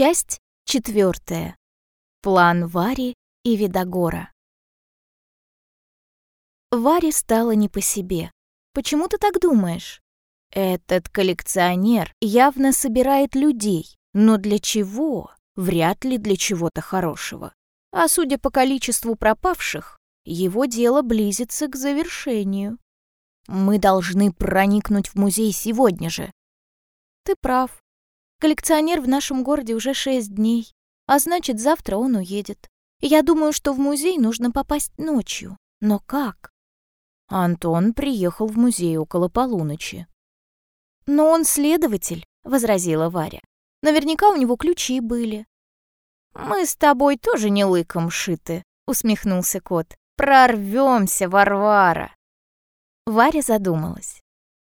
Часть четвертая. План Вари и Видогора. Варе стало не по себе. Почему ты так думаешь? Этот коллекционер явно собирает людей, но для чего? Вряд ли для чего-то хорошего. А судя по количеству пропавших, его дело близится к завершению. Мы должны проникнуть в музей сегодня же. Ты прав. Коллекционер в нашем городе уже шесть дней, а значит, завтра он уедет. Я думаю, что в музей нужно попасть ночью. Но как? Антон приехал в музей около полуночи. «Но он следователь», — возразила Варя. «Наверняка у него ключи были». «Мы с тобой тоже не лыком шиты», — усмехнулся кот. «Прорвемся, Варвара!» Варя задумалась,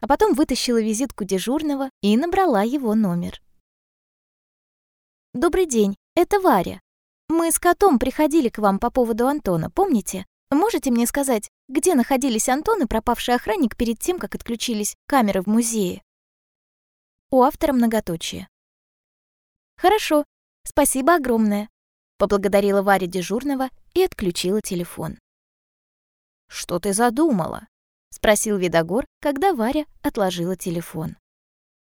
а потом вытащила визитку дежурного и набрала его номер. «Добрый день, это Варя. Мы с котом приходили к вам по поводу Антона, помните? Можете мне сказать, где находились Антон и пропавший охранник перед тем, как отключились камеры в музее?» У автора многоточие. «Хорошо, спасибо огромное», — поблагодарила Варя дежурного и отключила телефон. «Что ты задумала?» — спросил Видогор, когда Варя отложила телефон.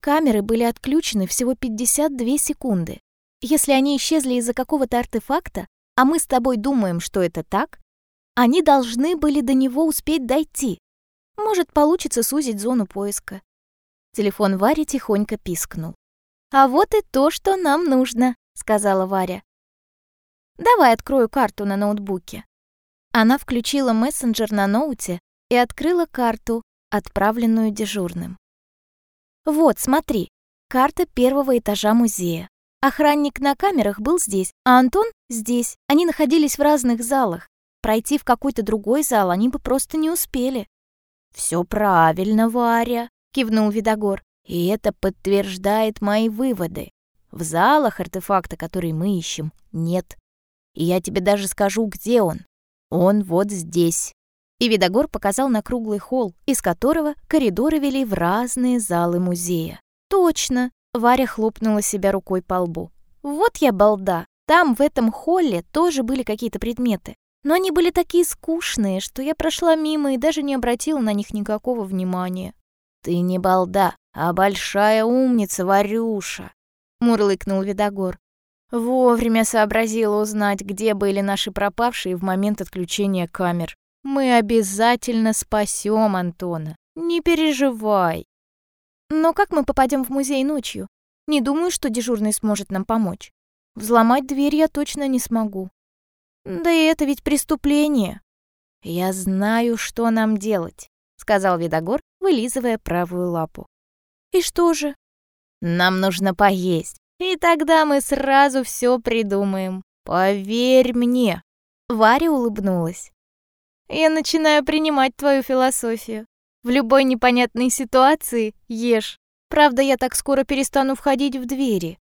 Камеры были отключены всего 52 секунды, если они исчезли из-за какого-то артефакта, а мы с тобой думаем, что это так, они должны были до него успеть дойти. Может, получится сузить зону поиска. Телефон Вари тихонько пискнул. «А вот и то, что нам нужно», — сказала Варя. «Давай открою карту на ноутбуке». Она включила мессенджер на ноуте и открыла карту, отправленную дежурным. «Вот, смотри, карта первого этажа музея. Охранник на камерах был здесь, а Антон здесь. Они находились в разных залах. Пройти в какой-то другой зал они бы просто не успели. Все правильно, Варя», — кивнул Видогор. «И это подтверждает мои выводы. В залах артефакта, который мы ищем, нет. И я тебе даже скажу, где он. Он вот здесь». И Видогор показал на круглый холл, из которого коридоры вели в разные залы музея. «Точно!» Варя хлопнула себя рукой по лбу. «Вот я балда! Там, в этом холле, тоже были какие-то предметы. Но они были такие скучные, что я прошла мимо и даже не обратила на них никакого внимания». «Ты не балда, а большая умница, Варюша!» — мурлыкнул Видогор. Вовремя сообразила узнать, где были наши пропавшие в момент отключения камер. Мы обязательно спасем Антона. Не переживай. Но как мы попадем в музей ночью? Не думаю, что дежурный сможет нам помочь. Взломать дверь я точно не смогу. Да и это ведь преступление. Я знаю, что нам делать, сказал Видогор, вылизывая правую лапу. И что же? Нам нужно поесть, и тогда мы сразу все придумаем. Поверь мне. Варя улыбнулась. Я начинаю принимать твою философию. В любой непонятной ситуации ешь. Правда, я так скоро перестану входить в двери.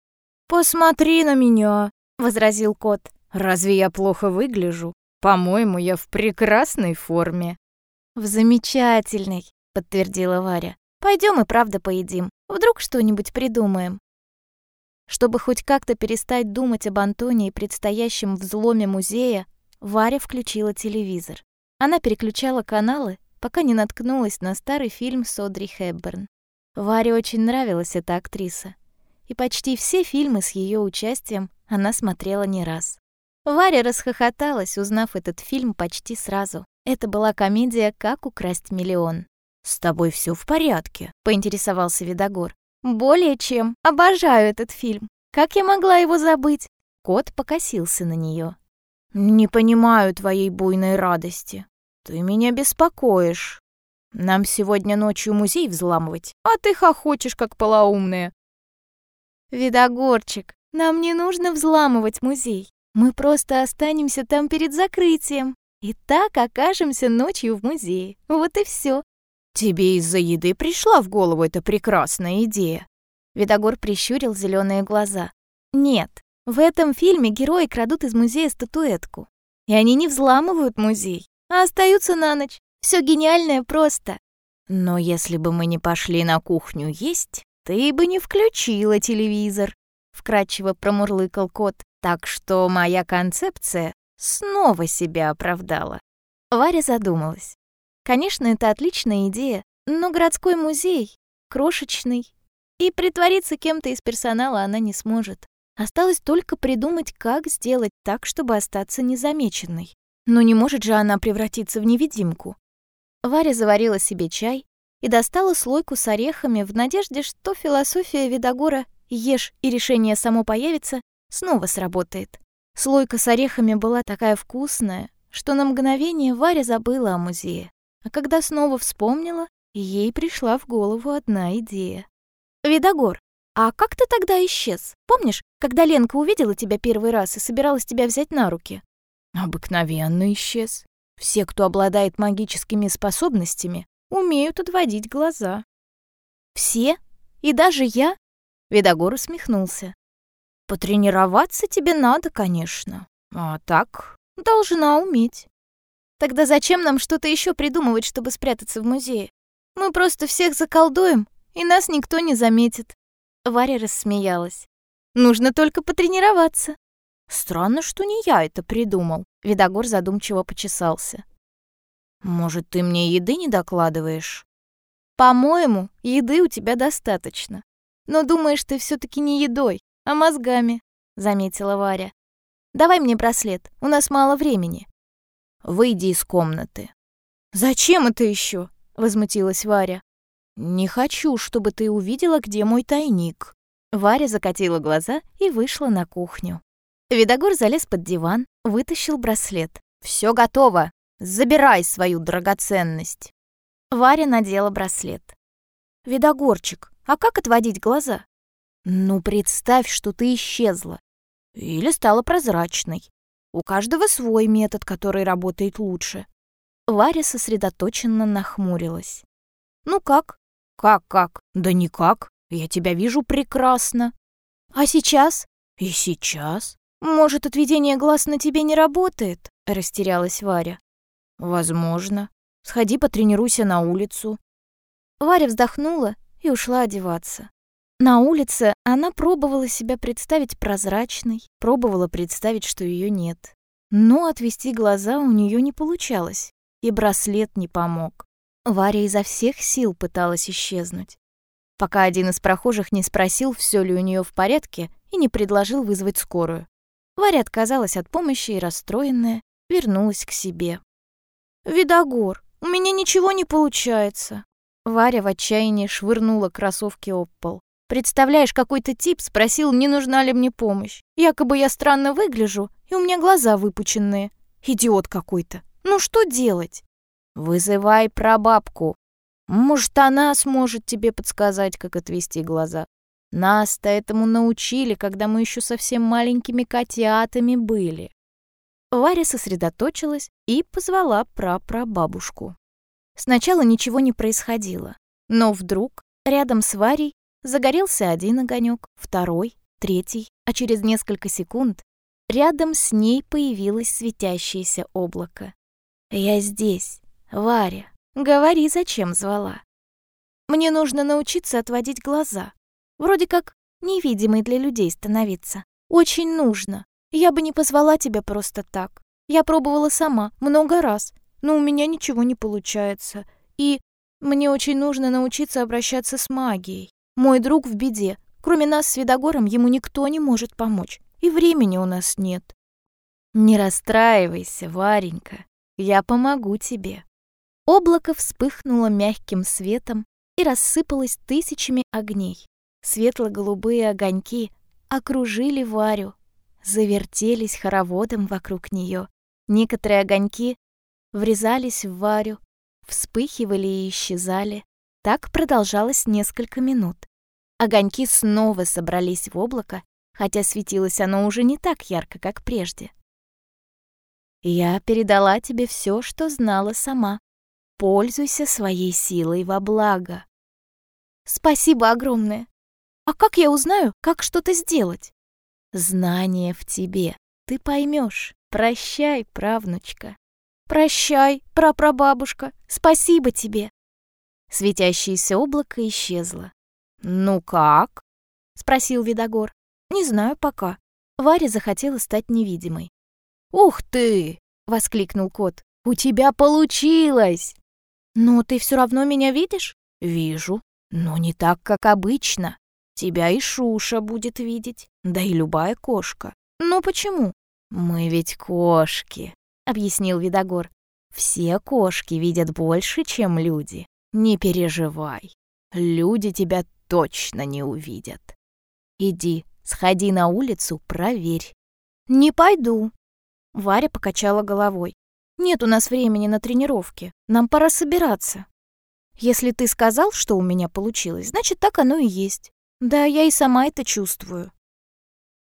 «Посмотри на меня», — возразил кот. «Разве я плохо выгляжу? По-моему, я в прекрасной форме». «В замечательной», — подтвердила Варя. Пойдем и правда поедим. Вдруг что-нибудь придумаем». Чтобы хоть как-то перестать думать об Антоне и предстоящем взломе музея, Варя включила телевизор. Она переключала каналы, пока не наткнулась на старый фильм с Одри Хепберн. Варе очень нравилась эта актриса. И почти все фильмы с ее участием она смотрела не раз. Варя расхохоталась, узнав этот фильм почти сразу. Это была комедия «Как украсть миллион». «С тобой все в порядке?» — поинтересовался Видогор. «Более чем. Обожаю этот фильм. Как я могла его забыть?» Кот покосился на нее. «Не понимаю твоей буйной радости. «Ты меня беспокоишь. Нам сегодня ночью музей взламывать, а ты хохочешь, как полоумная». «Видогорчик, нам не нужно взламывать музей. Мы просто останемся там перед закрытием. И так окажемся ночью в музее. Вот и все. «Тебе из-за еды пришла в голову эта прекрасная идея?» Видогор прищурил зеленые глаза. «Нет, в этом фильме герои крадут из музея статуэтку. И они не взламывают музей а остаются на ночь. Все гениальное просто. Но если бы мы не пошли на кухню есть, ты бы не включила телевизор. вкрадчиво промурлыкал кот, так что моя концепция снова себя оправдала. Варя задумалась. Конечно, это отличная идея, но городской музей крошечный, и притвориться кем-то из персонала она не сможет. Осталось только придумать, как сделать так, чтобы остаться незамеченной. Но не может же она превратиться в невидимку. Варя заварила себе чай и достала слойку с орехами в надежде, что философия Видогора «ешь, и решение само появится» снова сработает. Слойка с орехами была такая вкусная, что на мгновение Варя забыла о музее. А когда снова вспомнила, ей пришла в голову одна идея. «Видогор, а как ты тогда исчез? Помнишь, когда Ленка увидела тебя первый раз и собиралась тебя взять на руки?» «Обыкновенно исчез. Все, кто обладает магическими способностями, умеют отводить глаза». «Все? И даже я?» Видогор усмехнулся. «Потренироваться тебе надо, конечно. А так должна уметь. Тогда зачем нам что-то еще придумывать, чтобы спрятаться в музее? Мы просто всех заколдуем, и нас никто не заметит». Варя рассмеялась. «Нужно только потренироваться». «Странно, что не я это придумал», — Видогор задумчиво почесался. «Может, ты мне еды не докладываешь?» «По-моему, еды у тебя достаточно. Но думаешь ты все таки не едой, а мозгами», — заметила Варя. «Давай мне браслет, у нас мало времени». «Выйди из комнаты». «Зачем это еще? возмутилась Варя. «Не хочу, чтобы ты увидела, где мой тайник». Варя закатила глаза и вышла на кухню. Видогор залез под диван, вытащил браслет. Все готово. Забирай свою драгоценность». Варя надела браслет. «Видогорчик, а как отводить глаза?» «Ну, представь, что ты исчезла. Или стала прозрачной. У каждого свой метод, который работает лучше». Варя сосредоточенно нахмурилась. «Ну как?» «Как-как? Да никак. Я тебя вижу прекрасно». «А сейчас?» «И сейчас?» «Может, отведение глаз на тебе не работает?» — растерялась Варя. «Возможно. Сходи потренируйся на улицу». Варя вздохнула и ушла одеваться. На улице она пробовала себя представить прозрачной, пробовала представить, что ее нет. Но отвести глаза у нее не получалось, и браслет не помог. Варя изо всех сил пыталась исчезнуть. Пока один из прохожих не спросил, все ли у нее в порядке, и не предложил вызвать скорую. Варя отказалась от помощи и, расстроенная, вернулась к себе. «Видогор, у меня ничего не получается!» Варя в отчаянии швырнула кроссовки об пол. Представляешь, какой-то тип спросил, не нужна ли мне помощь. Якобы я странно выгляжу, и у меня глаза выпученные. Идиот какой-то. Ну что делать? Вызывай прабабку. Может, она сможет тебе подсказать, как отвести глаза. Нас-то этому научили, когда мы еще совсем маленькими котятами были. Варя сосредоточилась и позвала прапрабабушку. Сначала ничего не происходило, но вдруг рядом с Варей Загорелся один огонек, второй, третий, а через несколько секунд рядом с ней появилось светящееся облако. «Я здесь, Варя. Говори, зачем звала?» «Мне нужно научиться отводить глаза. Вроде как невидимой для людей становиться. Очень нужно. Я бы не позвала тебя просто так. Я пробовала сама, много раз, но у меня ничего не получается. И мне очень нужно научиться обращаться с магией. Мой друг в беде. Кроме нас с Видогором ему никто не может помочь. И времени у нас нет. Не расстраивайся, Варенька. Я помогу тебе. Облако вспыхнуло мягким светом и рассыпалось тысячами огней. Светло-голубые огоньки окружили Варю, завертелись хороводом вокруг нее. Некоторые огоньки врезались в Варю, вспыхивали и исчезали. Так продолжалось несколько минут. Огоньки снова собрались в облако, хотя светилось оно уже не так ярко, как прежде. Я передала тебе все, что знала сама. Пользуйся своей силой во благо. Спасибо огромное. А как я узнаю, как что-то сделать? Знание в тебе. Ты поймешь. Прощай, правнучка. Прощай, прапрабабушка. Спасибо тебе. Светящееся облако исчезло. «Ну как?» — спросил Видогор. Не знаю пока. Варя захотела стать невидимой. «Ух ты!» — воскликнул кот. «У тебя получилось!» «Но ты все равно меня видишь?» «Вижу, но не так, как обычно. Тебя и Шуша будет видеть, да и любая кошка». «Ну почему?» «Мы ведь кошки», — объяснил Видогор. «Все кошки видят больше, чем люди. Не переживай, люди тебя точно не увидят. Иди, сходи на улицу, проверь». «Не пойду». Варя покачала головой. «Нет у нас времени на тренировки. Нам пора собираться. Если ты сказал, что у меня получилось, значит, так оно и есть. Да, я и сама это чувствую».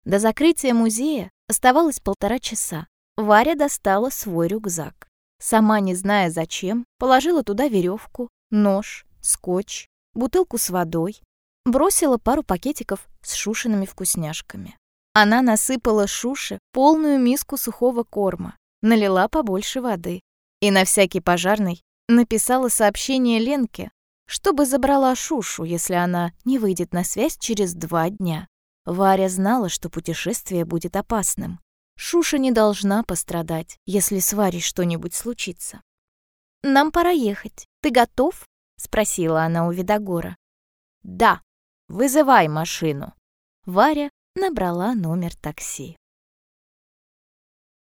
До закрытия музея оставалось полтора часа. Варя достала свой рюкзак. Сама не зная зачем, положила туда веревку, нож, скотч, бутылку с водой, бросила пару пакетиков с шушиными вкусняшками. Она насыпала Шуше полную миску сухого корма, налила побольше воды и на всякий пожарный написала сообщение Ленке, чтобы забрала Шушу, если она не выйдет на связь через два дня. Варя знала, что путешествие будет опасным. Шуша не должна пострадать, если с Варей что-нибудь случится. «Нам пора ехать. Ты готов?» — спросила она у Видогора. «Да, вызывай машину». Варя набрала номер такси.